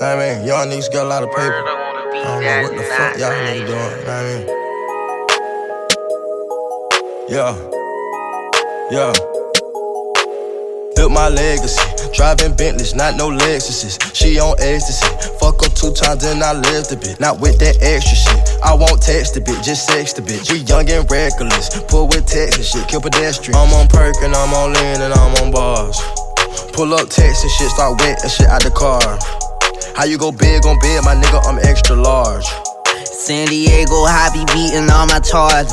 I mean, y'all niggas got a lot of paper. I don't know what the fuck y'all niggas doing. I mean? Yeah. Yeah. Built my legacy. Driving Bentleys, not no Lexuses. She on ecstasy. Fuck her two times and I lived a bit. Not with that extra shit. I won't text a bit, just sex the bitch. We young and reckless. Pull with text and shit, kill pedestrian. I'm on perk and I'm on lean and I'm on bars. Pull up text and shit, start wet and shit out the car. How you go big on bed, my nigga? I'm extra large. San Diego, I be beating all my charges.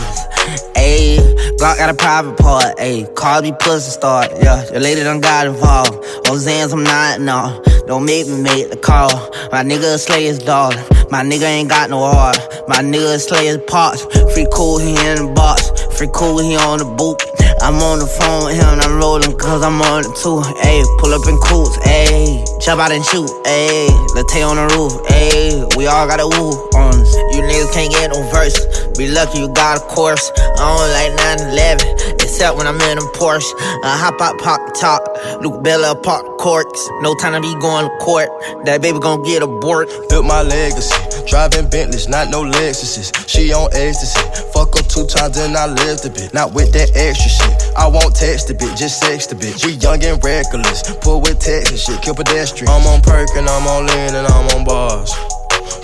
Ayy, Glock got a private part. Ayy, call me pussy start. Yeah, your lady done got involved. Zans, I'm not, no. Don't make me make the call. My nigga slay his daughter. My nigga ain't got no heart. My nigga slay his parts. Free cool, he in the box. Free cool, he on the boot. I'm on the phone with him, I'm rolling cause I'm on it too. Ayy, pull up in coots, ayy. Jump out and shoot, ayy. Latte on the roof, ayy. We all got a woo on us. You niggas can't get no verse. Be lucky you got a course. I don't like 9 11, except when I'm in a Porsche. I hop out, pop top. Luke Bella, pop corks. No time to be going to court. That baby gon' get abort. Built my legacy. Driving Bentleys, not no Lexuses. She on ecstasy. Fuck her two times and I lived a bit. Not with that extra shit. I won't text the bitch, just sex the bitch. We young and reckless. Pull with text and shit, kill pedestrian. I'm on perk and I'm on lean and I'm on bars.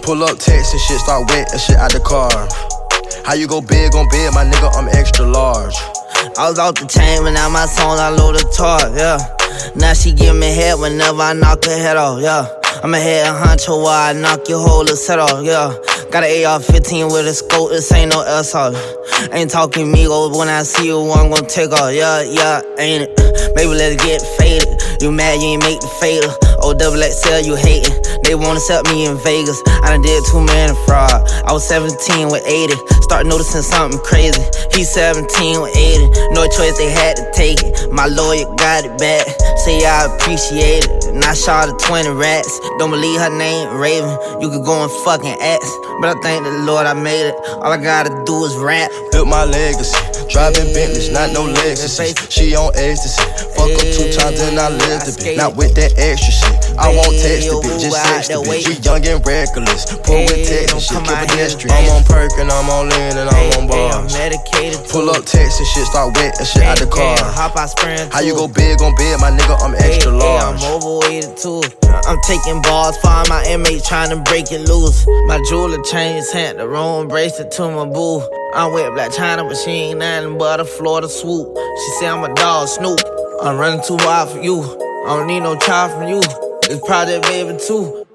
Pull up text and shit, start wet and shit out the car. How you go big on bed, my nigga? I'm extra large. I was off the chain when now my song I load the tar, yeah. Now she give me head whenever I knock her head off, yeah. I'm a head while I knock your whole set off, yeah. Got an AR-15 with a scope, this ain't no assault. Ain't talking Migos oh, when I see you, I'm gonna take off, yeah, yeah, ain't it? Maybe let's get faded. You mad you ain't make the fatal. O oh, double XL, you hating. They wanna sell me in Vegas. I done did too many fraud. I was 17 with 80. Start noticing something crazy. He's 17 with 80. No choice, they had to take it. My lawyer got it back. Say I appreciate it. And I shot her 20 rats. Don't believe her name, Raven. You could go and fucking ask. But I thank the Lord I made it. All I gotta do is rap. Built my legacy. Driving Bentleys, not no Lexuses. She on ecstasy. Fuck her two times and I lived a bit. Not with that extra shit. I won't text the bitch, just sex the bitch. We young and reckless. Pull with text and shit, kill pedestrian. I'm on perk and I'm on lean and I'm on bars. Pull up text and shit, start wet and shit out the car. Hop I sprain's. How you go big on bed, my nigga? I'm extra large. I'm overweighted too. I'm taking balls, find my inmates trying to break it loose. My jeweler changed hand, the wrong bracelet to my boo. I'm with Blac Chyna, but she ain't nothing but a Florida swoop. She say I'm a dog, Snoop. I'm running too wild for you. I don't need no child from you. It's Project Baby too.